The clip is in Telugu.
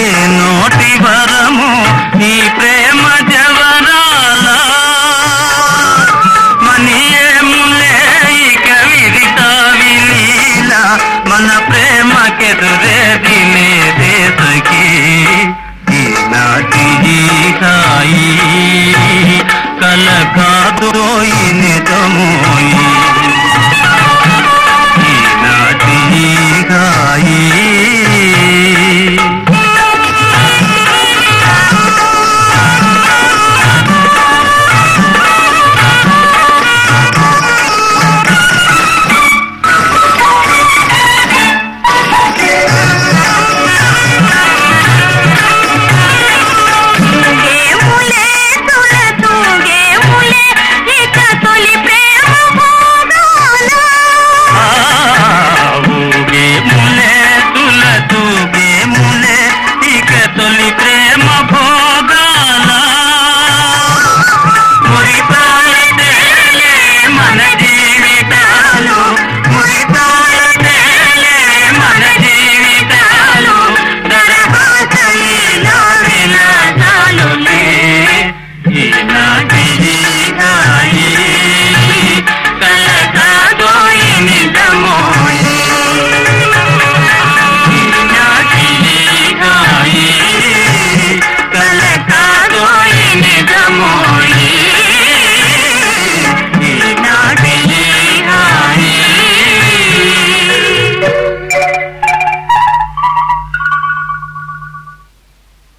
ఏ నోటి వరము Emma